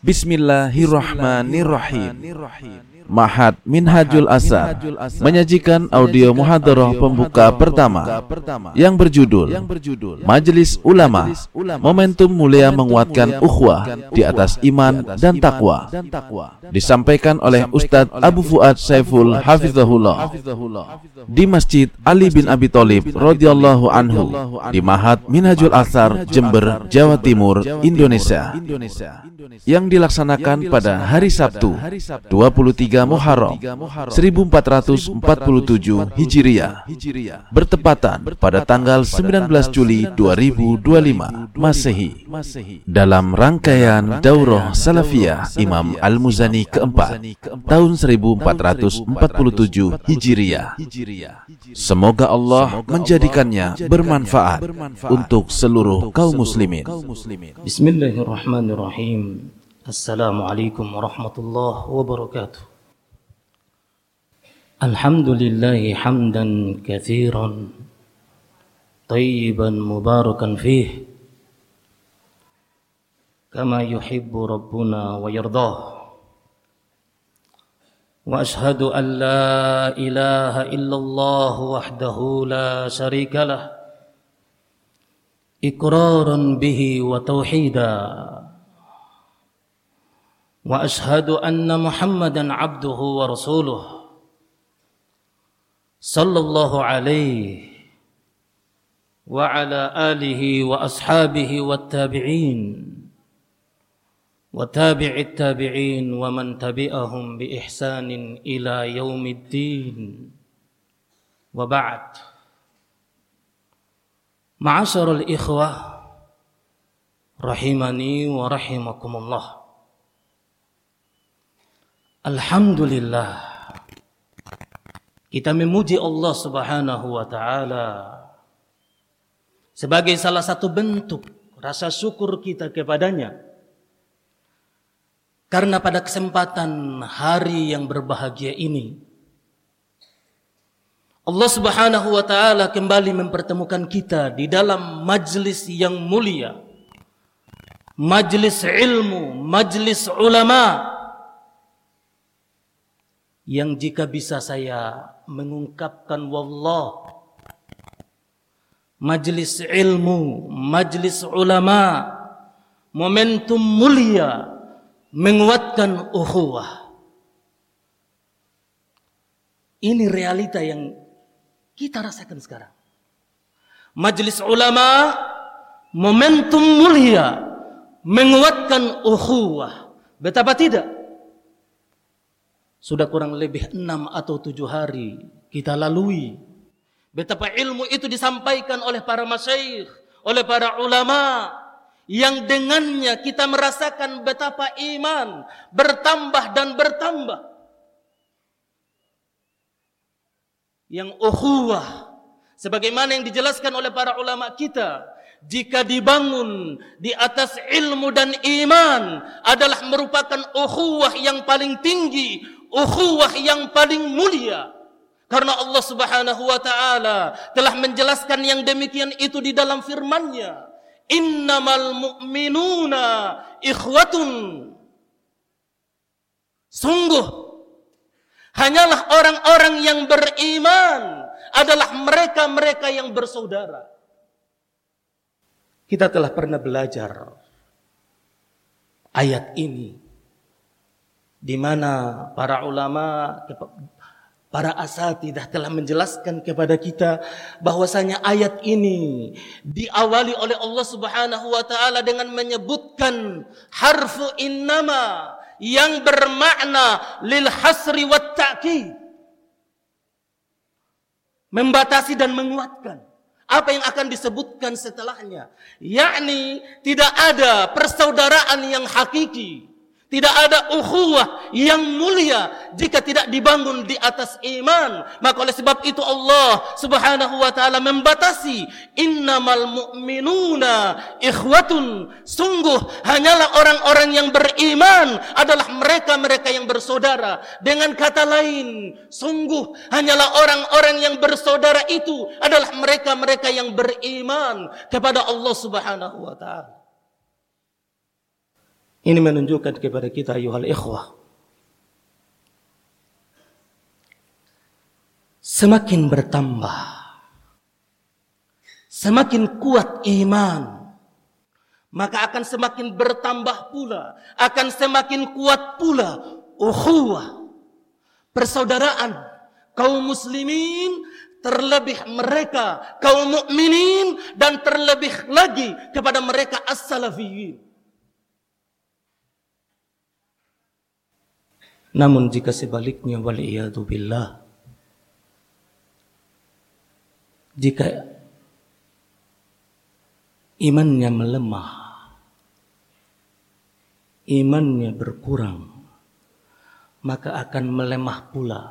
Bismillahirrahmanirrahim. Mahat Minhajul Asar menyajikan audio muhadarah pembuka pertama yang berjudul Majelis Ulama. Momentum Mulia Menguatkan Ukhwah di atas Iman dan Takwa disampaikan oleh Ustadz Abu Fuad Saiful Hafizahullah di Masjid Ali bin Abi Thalib radhiyallahu anhu di Mahat Minhajul Asar Jember Jawa Timur Indonesia. Yang dilaksanakan pada hari Sabtu 23 Muharram 1447 Hijriah bertepatan pada tanggal 19 Juli 2025 Masehi dalam rangkaian Daurah Salafiyah Imam Al-Muzani keempat tahun 1447 Hijriah. Semoga Allah menjadikannya bermanfaat untuk seluruh kaum muslimin. Bismillahirrahmanirrahim Assalamualaikum warahmatullahi wabarakatuh الحمد لله حمدا كثيرا طيبا مباركا فيه كما يحب ربنا ويرضاه. وأشهد أن لا إله إلا الله وحده لا شريك له إقرارا به وتوحيدا. وأشهد أن محمدا عبده ورسوله صلى الله عليه وعلى آله وأصحابه والتابعين وتابع التابعين ومن تبعهم بإحسان إلى يوم الدين. وبعد. معاشر الإخوة رحمني ورحمكم الله. Alhamdulillah. Kita memuji Allah Subhanahu wa taala sebagai salah satu bentuk rasa syukur kita kepadanya. Karena pada kesempatan hari yang berbahagia ini Allah Subhanahu wa taala kembali mempertemukan kita di dalam majlis yang mulia. Majlis ilmu majlis ulama' yang jika bisa saya mengungkapkan wallah majlis ilmu, majlis ulama, momentum mulia menguatkan ukhuwah. Ini realita yang kita rasakan sekarang. Majlis ulama, momentum mulia menguatkan ukhuwah. Betapa tidak? Sudah kurang lebih enam atau tujuh hari kita lalui. Betapa ilmu itu disampaikan oleh para masyaikh, oleh para ulama. Yang dengannya kita merasakan betapa iman bertambah dan bertambah. Yang ukhuwah. Sebagaimana yang dijelaskan oleh para ulama kita jika dibangun di atas ilmu dan iman adalah merupakan ukhuwah yang paling tinggi, ukhuwah yang paling mulia. Karena Allah Subhanahu wa taala telah menjelaskan yang demikian itu di dalam firman-Nya. Innamal mu'minuna ikhwatun. Sungguh hanyalah orang-orang yang beriman adalah mereka-mereka yang bersaudara. Kita telah pernah belajar ayat ini di mana para ulama para asatidah telah menjelaskan kepada kita bahwasanya ayat ini diawali oleh Allah Subhanahu wa taala dengan menyebutkan harfu innama yang bermakna lil hasri wat ta'kid. Membatasi dan menguatkan apa yang akan disebutkan setelahnya. Yakni tidak ada persaudaraan yang hakiki tidak ada ukhuwah yang mulia jika tidak dibangun di atas iman. Maka oleh sebab itu Allah Subhanahu wa taala membatasi innamal mu'minuna ikhwatun. Sungguh hanyalah orang-orang yang beriman adalah mereka-mereka yang bersaudara. Dengan kata lain, sungguh hanyalah orang-orang yang bersaudara itu adalah mereka-mereka yang beriman kepada Allah Subhanahu wa taala. Ini menunjukkan kepada kita ayuhal ikhwah. Semakin bertambah. Semakin kuat iman. Maka akan semakin bertambah pula. Akan semakin kuat pula. Ukhuwah. Persaudaraan. Kaum muslimin terlebih mereka kaum mukminin dan terlebih lagi kepada mereka as-salafiyin. Namun jika sebaliknya billah. Jika imannya melemah imannya berkurang maka akan melemah pula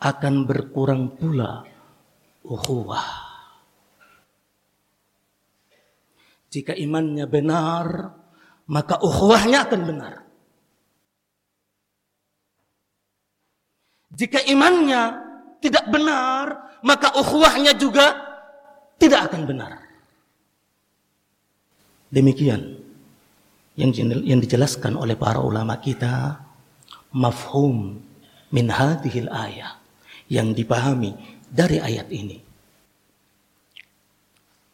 akan berkurang pula ukhuwah. Jika imannya benar maka ukhuwahnya akan benar Jika imannya tidak benar, maka ukhuwahnya juga tidak akan benar. Demikian yang yang dijelaskan oleh para ulama kita mafhum min hadhil ayah yang dipahami dari ayat ini.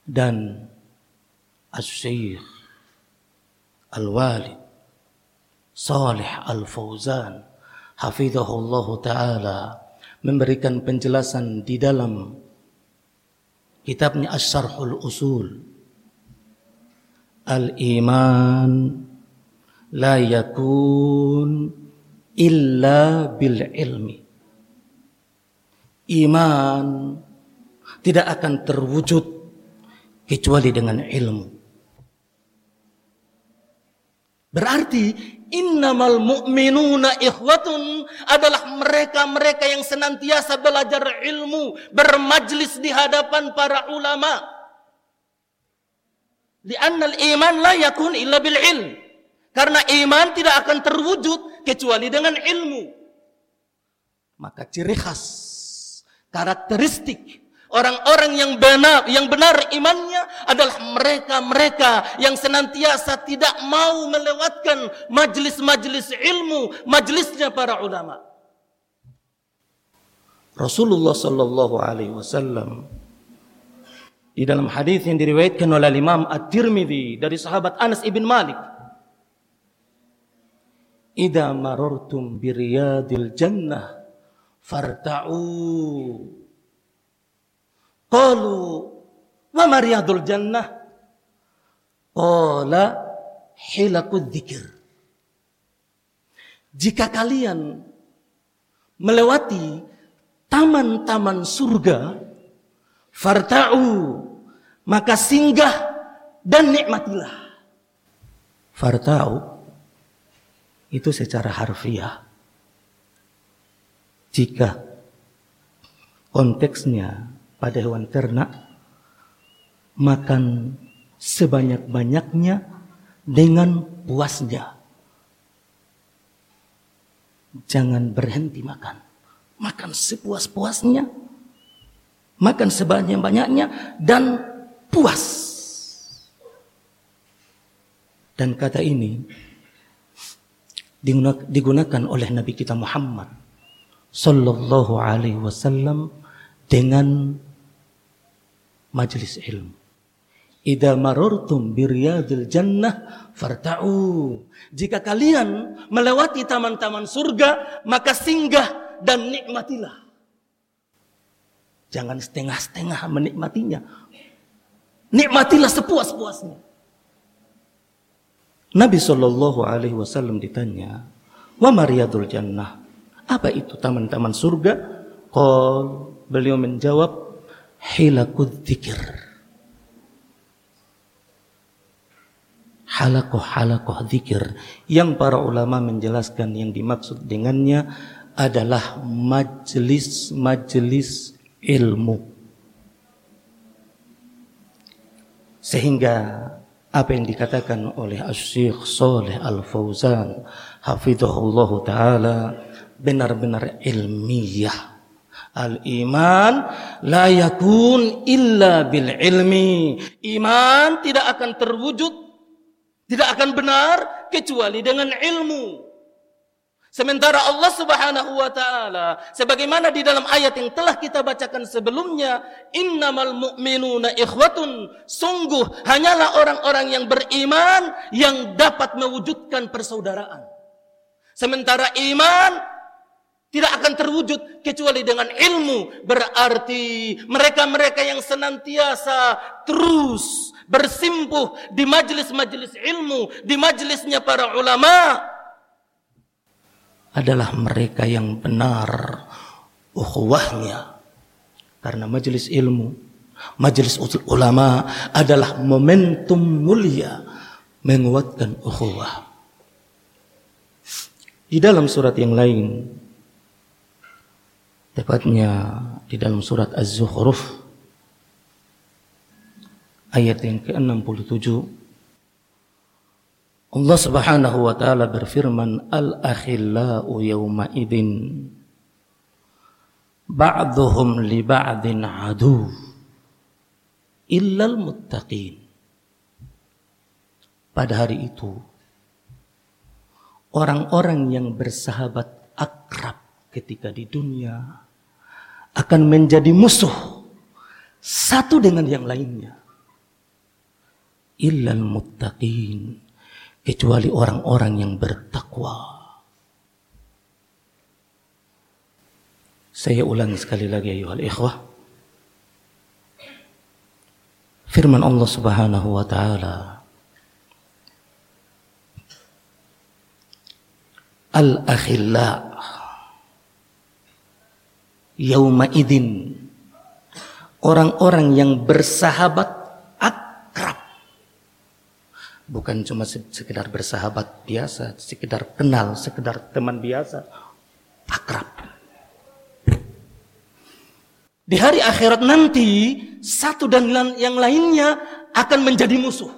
Dan As-Syeikh Al-Walid Salih Al-Fauzan hafizahullah taala memberikan penjelasan di dalam kitabnya Asy-Syarhul Usul. Al-iman la yakun illa bil ilmi. Iman tidak akan terwujud kecuali dengan ilmu. Berarti innamal mu'minuna ikhwatun adalah mereka-mereka yang senantiasa belajar ilmu, bermajlis di hadapan para ulama. Li'annal iman la yakun illa bil ilm. Karena iman tidak akan terwujud kecuali dengan ilmu. Maka ciri khas, karakteristik Orang-orang yang benar, yang benar imannya adalah mereka-mereka yang senantiasa tidak mau melewatkan majlis-majlis ilmu, majlisnya para ulama. Rasulullah sallallahu alaihi wasallam di dalam hadis yang diriwayatkan oleh Imam At-Tirmidzi dari sahabat Anas ibn Malik Idza marartum bi riyadil jannah farta'u Qalu wa mariyadul jannah? Qala hilakud dzikir. Jika kalian melewati taman-taman surga, farta'u, maka singgah dan nikmatilah. Farta'u itu secara harfiah. Jika konteksnya pada hewan ternak makan sebanyak-banyaknya dengan puasnya. Jangan berhenti makan. Makan sepuas-puasnya. Makan sebanyak-banyaknya dan puas. Dan kata ini digunakan oleh Nabi kita Muhammad sallallahu alaihi wasallam dengan majelis ilmu. Idza marartum biryadil jannah farta'u. Jika kalian melewati taman-taman surga, maka singgah dan nikmatilah. Jangan setengah-setengah menikmatinya. Nikmatilah sepuas-puasnya. Nabi Shallallahu Alaihi Wasallam ditanya, wa mariyadul jannah. Apa itu taman-taman surga? Qal beliau menjawab, hilakud dzikir. Halakoh-halakoh dzikir yang para ulama menjelaskan yang dimaksud dengannya adalah majelis-majelis ilmu. Sehingga apa yang dikatakan oleh Asy-Syaikh Saleh Al-Fauzan hafizahullah taala benar-benar ilmiah Al-iman la yakun illa bil ilmi. Iman tidak akan terwujud Tidak akan benar kecuali dengan ilmu. Sementara Allah Subhanahu wa taala sebagaimana di dalam ayat yang telah kita bacakan sebelumnya, innamal mu'minuna ikhwatun, sungguh hanyalah orang-orang yang beriman yang dapat mewujudkan persaudaraan. Sementara iman tidak akan terwujud kecuali dengan ilmu. Berarti mereka-mereka yang senantiasa terus bersimpuh di majelis-majelis ilmu, di majelisnya para ulama, adalah mereka yang benar ukhuwahnya. Karena majelis ilmu, majelis ulama adalah momentum mulia menguatkan ukhuwah. Di dalam surat yang lain, tepatnya di dalam surat Az-Zukhruf ayat yang ke-67 Allah Subhanahu wa taala berfirman al-akhillau yawma idzin ba'dhum li ba'din adu illal muttaqin. Pada hari itu orang-orang yang bersahabat akrab ketika di dunia akan menjadi musuh satu dengan yang lainnya illal muttaqin kecuali orang-orang yang bertakwa. Saya ulangi sekali lagi ayuhal ikhwah. Firman Allah Subhanahu wa taala Al-akhilla Yauma idin Orang-orang yang bersahabat bukan cuma sekedar bersahabat biasa, sekedar kenal, sekedar teman biasa, akrab. Di hari akhirat nanti satu dan yang lainnya akan menjadi musuh.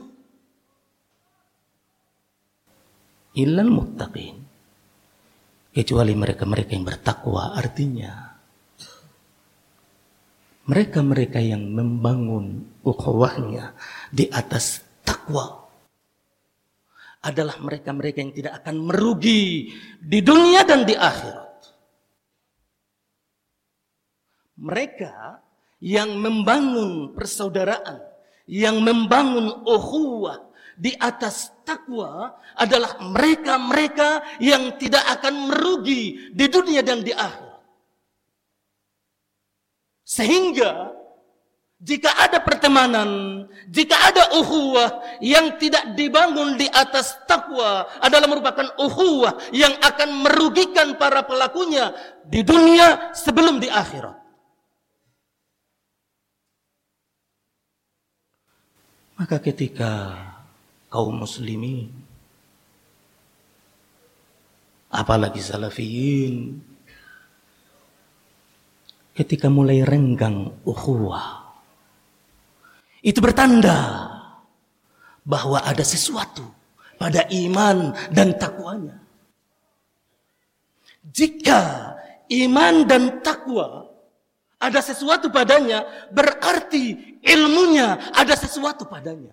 Illal muttaqin. Kecuali mereka-mereka yang bertakwa artinya mereka-mereka yang membangun ukhuwahnya di atas takwa adalah mereka-mereka yang tidak akan merugi di dunia dan di akhirat. Mereka yang membangun persaudaraan, yang membangun ukhuwah di atas takwa adalah mereka-mereka yang tidak akan merugi di dunia dan di akhirat. Sehingga jika ada pertemanan, jika ada uhuwah yang tidak dibangun di atas takwa adalah merupakan uhuwah yang akan merugikan para pelakunya di dunia sebelum di akhirat. Maka ketika kaum muslimin apalagi salafiyin ketika mulai renggang ukhuwah itu bertanda bahwa ada sesuatu pada iman dan takwanya. Jika iman dan takwa ada sesuatu padanya, berarti ilmunya ada sesuatu padanya.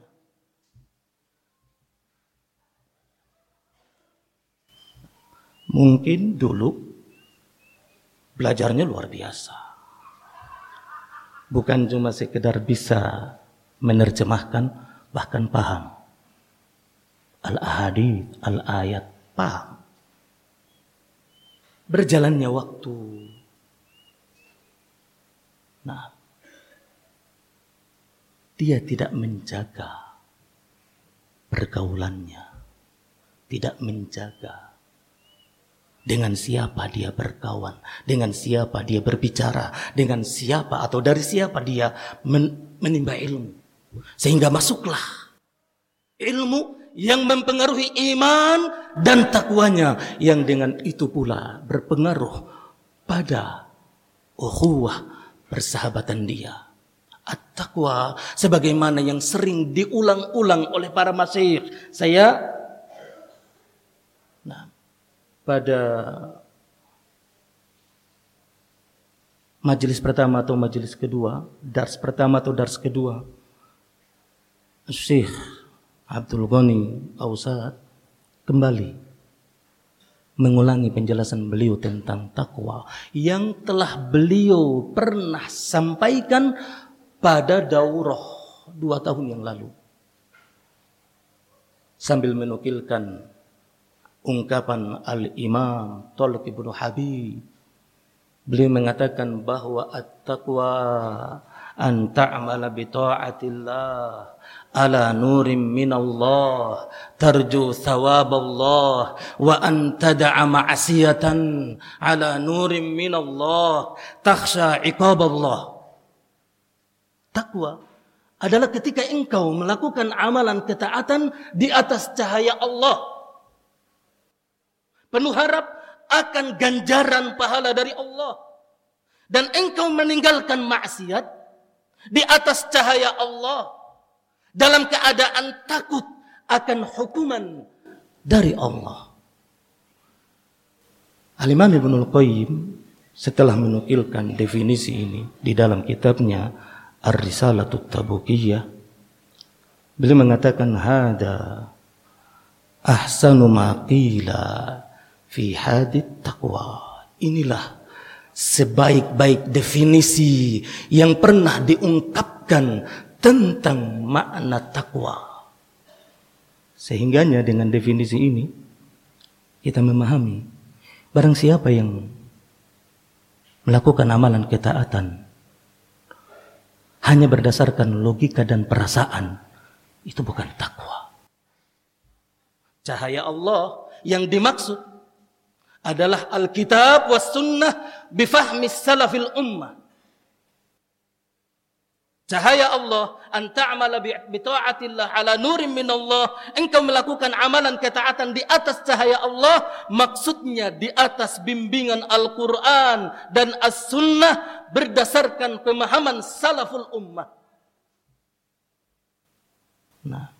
Mungkin dulu belajarnya luar biasa. Bukan cuma sekedar bisa menerjemahkan bahkan paham. Al-ahadith, al-ayat, paham. Berjalannya waktu. Nah, dia tidak menjaga pergaulannya. Tidak menjaga dengan siapa dia berkawan, dengan siapa dia berbicara, dengan siapa atau dari siapa dia menimba ilmu. Sehingga masuklah ilmu yang mempengaruhi iman dan takwanya yang dengan itu pula berpengaruh pada ukhuwah persahabatan dia. At-taqwa sebagaimana yang sering diulang-ulang oleh para masyayikh. Saya pada majelis pertama atau majelis kedua, dars pertama atau dars kedua, Syekh Abdul Ghani Ausad kembali mengulangi penjelasan beliau tentang takwa yang telah beliau pernah sampaikan pada daurah dua tahun yang lalu. Sambil menukilkan ungkapan al-imam Tolk ibnu Habib. Beliau mengatakan bahwa at-taqwa an ta'mala bi ta'atillah ala nurim minallah tarju thawaballah wa an tad'a ma'asiyatan ala nurim minallah takhsha iqaballah. Takwa adalah ketika engkau melakukan amalan ketaatan di atas cahaya Allah penuh harap akan ganjaran pahala dari Allah. Dan engkau meninggalkan maksiat di atas cahaya Allah. Dalam keadaan takut akan hukuman dari Allah. Al-Imam Ibnul Qayyim setelah menukilkan definisi ini di dalam kitabnya Ar-Risalatut Tabukiyah beliau mengatakan hada ahsanu ma qila fi hadit taqwa. Inilah sebaik-baik definisi yang pernah diungkapkan tentang makna takwa. Sehingganya dengan definisi ini kita memahami barang siapa yang melakukan amalan ketaatan hanya berdasarkan logika dan perasaan itu bukan takwa. Cahaya Allah yang dimaksud adalah Alkitab was sunnah bifahmi salafil ummah Cahaya Allah, anta'amala bi ta'atillah ala nurim minallah. Engkau melakukan amalan ketaatan di atas cahaya Allah. Maksudnya di atas bimbingan Al-Quran dan As-Sunnah berdasarkan pemahaman salaful ummah. Nah,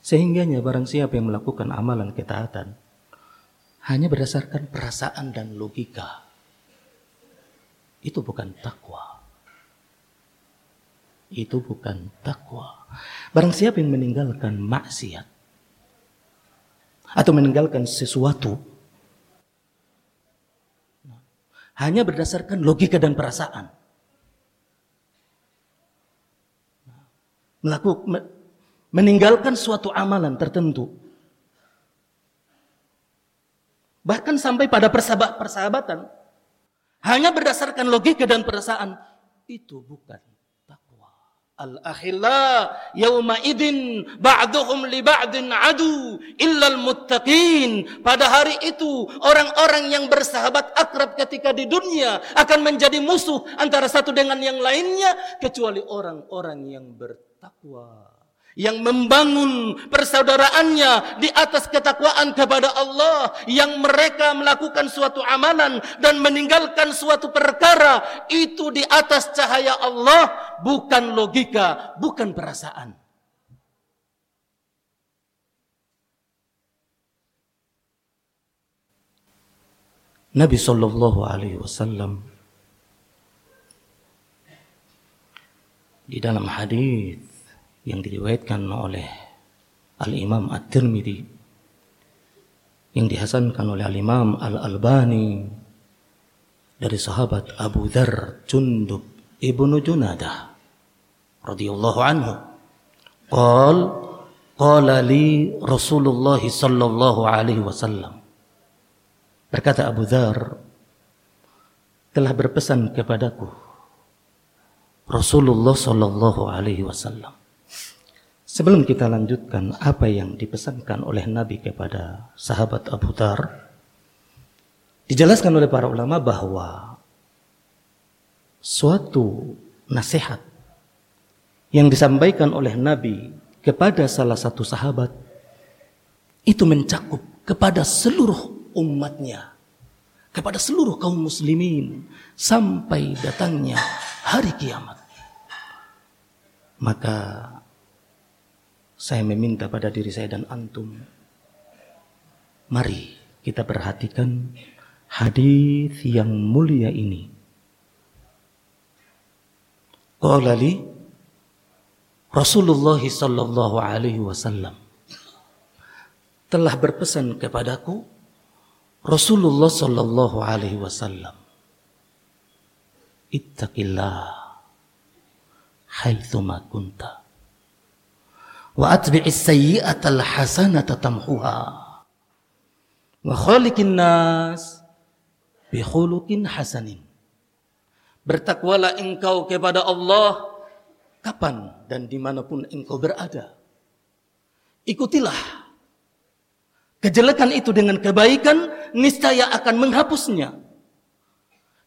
sehingganya barang siapa yang melakukan amalan ketaatan hanya berdasarkan perasaan dan logika. Itu bukan takwa itu bukan takwa. Barang siapa yang meninggalkan maksiat atau meninggalkan sesuatu hanya berdasarkan logika dan perasaan. Melakukan meninggalkan suatu amalan tertentu. Bahkan sampai pada persahabat persahabatan. Hanya berdasarkan logika dan perasaan itu bukan Al-akhilla yawma idin ba'duhum li ba'din adu illal muttaqin. Pada hari itu orang-orang yang bersahabat akrab ketika di dunia akan menjadi musuh antara satu dengan yang lainnya kecuali orang-orang yang bertakwa yang membangun persaudaraannya di atas ketakwaan kepada Allah yang mereka melakukan suatu amalan dan meninggalkan suatu perkara itu di atas cahaya Allah bukan logika bukan perasaan. Nabi Shallallahu Alaihi Wasallam di dalam hadis yang diriwayatkan oleh Al-Imam At-Tirmidzi yang dihasankan oleh Al-Imam Al-Albani dari sahabat Abu Dzar Jundub ibnu Junadah radhiyallahu anhu. Qal qala li Rasulullah sallallahu alaihi wasallam. Berkata Abu Dzar telah berpesan kepadaku Rasulullah sallallahu alaihi wasallam Sebelum kita lanjutkan apa yang dipesankan oleh Nabi kepada sahabat Abu Dhar, dijelaskan oleh para ulama bahwa suatu nasihat yang disampaikan oleh Nabi kepada salah satu sahabat itu mencakup kepada seluruh umatnya, kepada seluruh kaum muslimin sampai datangnya hari kiamat. Maka saya meminta pada diri saya dan antum. Mari kita perhatikan hadis yang mulia ini. Qala li Rasulullah sallallahu alaihi wasallam telah berpesan kepadaku Rasulullah sallallahu alaihi wasallam Ittaqillah haitsuma kunta wa atbi'is sayyi'atal hasanata tamhuha wa khaliqin nas bi khuluqin hasanin bertakwalah engkau kepada Allah kapan dan di mana pun engkau berada ikutilah Kejelekan itu dengan kebaikan niscaya akan menghapusnya.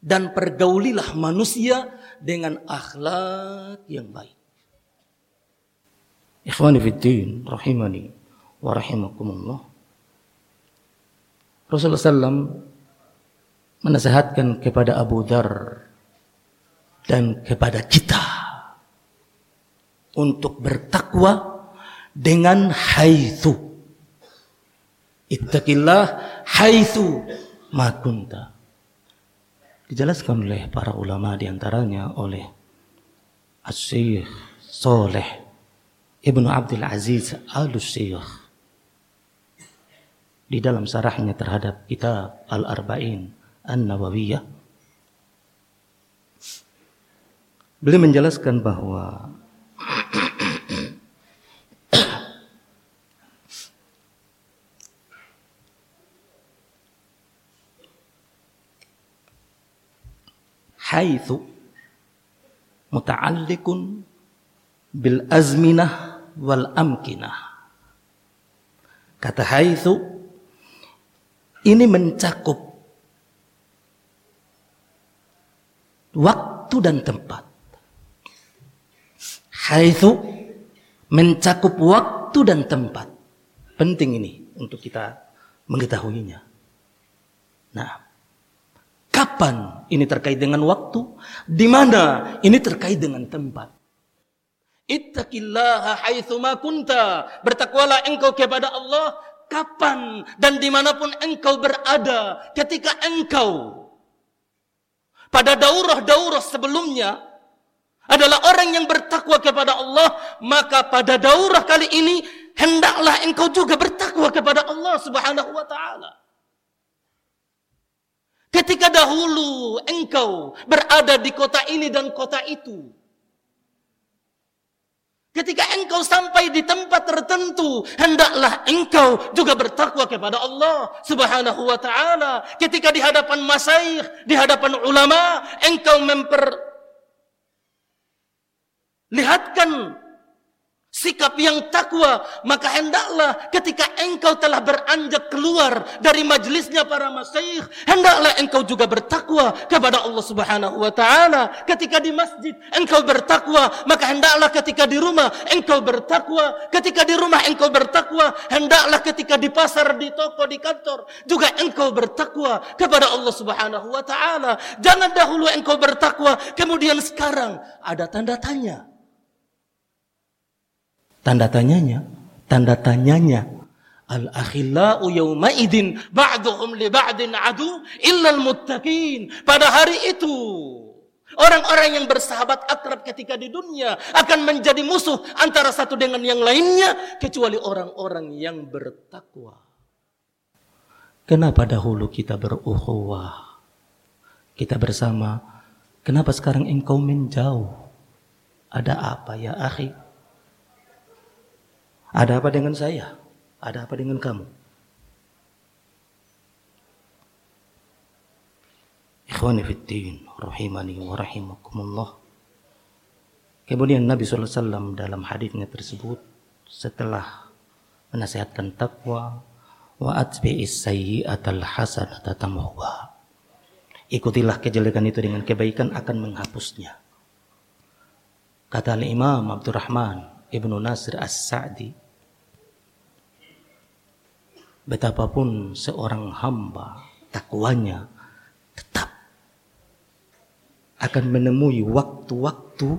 Dan pergaulilah manusia dengan akhlak yang baik. Ikhwani fiddin rahimani wa rahimakumullah. Rasulullah SAW menasehatkan kepada Abu Dhar dan kepada kita untuk bertakwa dengan haitsu Ittaqillah haitsu ma kunta. Dijelaskan oleh para ulama di antaranya oleh As-Syekh Saleh Ibnu Abdul Aziz Al-Syekh di dalam sarahnya terhadap kitab Al-Arba'in An-Nawawiyah beliau menjelaskan bahwa haitsu muta'alliqun bil azminah wal amkinah. Kata haitsu ini mencakup waktu dan tempat. Haitsu mencakup waktu dan tempat. Penting ini untuk kita mengetahuinya. Nah, Kapan ini terkait dengan waktu? Di mana ini terkait dengan tempat? Ittaqillaha haitsuma kunta. Bertakwalah engkau kepada Allah kapan dan di mana pun engkau berada. Ketika engkau pada daurah-daurah sebelumnya adalah orang yang bertakwa kepada Allah, maka pada daurah kali ini hendaklah engkau juga bertakwa kepada Allah Subhanahu wa taala. Ketika dahulu engkau berada di kota ini dan kota itu. Ketika engkau sampai di tempat tertentu, hendaklah engkau juga bertakwa kepada Allah Subhanahu wa taala. Ketika di hadapan masyayikh, di hadapan ulama, engkau memperlihatkan sikap yang takwa, maka hendaklah ketika engkau telah beranjak keluar dari majelisnya para masyayikh, hendaklah engkau juga bertakwa kepada Allah Subhanahu wa taala. Ketika di masjid engkau bertakwa, maka hendaklah ketika di rumah engkau bertakwa. Ketika di rumah engkau bertakwa, hendaklah ketika di pasar, di toko, di kantor juga engkau bertakwa kepada Allah Subhanahu wa taala. Jangan dahulu engkau bertakwa, kemudian sekarang ada tanda tanya. Tanda tanyanya, tanda tanyanya. Al-akhillau yawma idin ba'duhum li ba'din adu illa al-muttaqin. Pada hari itu Orang-orang yang bersahabat akrab ketika di dunia akan menjadi musuh antara satu dengan yang lainnya kecuali orang-orang yang bertakwa. Kenapa dahulu kita berukhuwah? Kita bersama. Kenapa sekarang engkau menjauh? Ada apa ya akhi? Ada apa dengan saya? Ada apa dengan kamu? Ikhwani fiddin, rahimani wa rahimakumullah. Kemudian Nabi SAW dalam hadisnya tersebut setelah menasihatkan takwa wa atbi'is sayyi'atal hasanata tamhuha. Ikutilah kejelekan itu dengan kebaikan akan menghapusnya. Kata Imam Abdurrahman Ibnu Nasir As-Sa'di betapapun seorang hamba takwanya tetap akan menemui waktu-waktu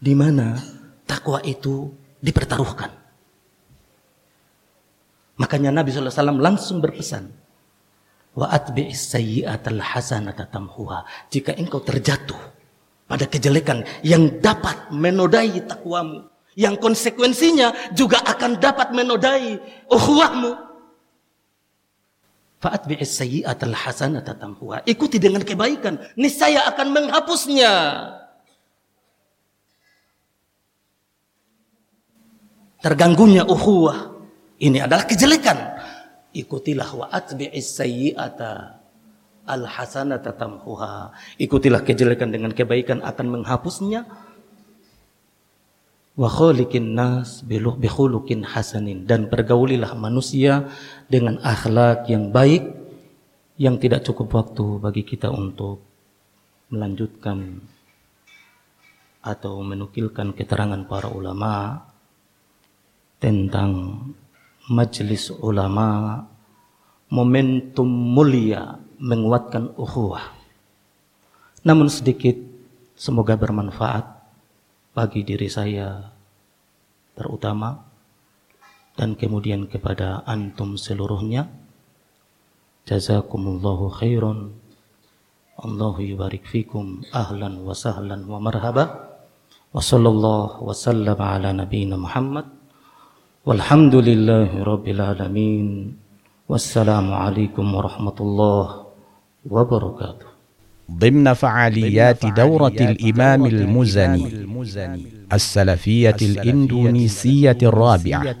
di mana takwa itu dipertaruhkan. Makanya Nabi SAW langsung berpesan, wa tamhuha. Jika engkau terjatuh pada kejelekan yang dapat menodai takwamu, yang konsekuensinya juga akan dapat menodai ukhuwahmu, Fa'atbi'is sayyi'atal hasanata tamhuha. Ikuti dengan kebaikan, niscaya akan menghapusnya. Terganggunya ukhuwah. Ini adalah kejelekan. Ikutilah wa atbi'is sayyi'ata al hasanata tamhuha. Ikutilah kejelekan dengan kebaikan akan menghapusnya. Wa khaliqin nas bikhuluqin hasanin dan pergaulilah manusia dengan akhlak yang baik yang tidak cukup waktu bagi kita untuk melanjutkan atau menukilkan keterangan para ulama tentang majelis ulama momentum mulia menguatkan ukhuwah. Namun sedikit semoga bermanfaat bagi diri saya terutama dan kemudian kepada antum seluruhnya. Jazakumullahu khairan. Allahu yubarik fikum ahlan wa sahlan wa marhaba. Wa sallallahu wa sallam ala nabiyyina Muhammad. Walhamdulillahi rabbil alamin. Wassalamu alaikum warahmatullahi wabarakatuh. ضمن فعاليات دورة الإمام المزني. السلفية الإندونيسية الرابعة.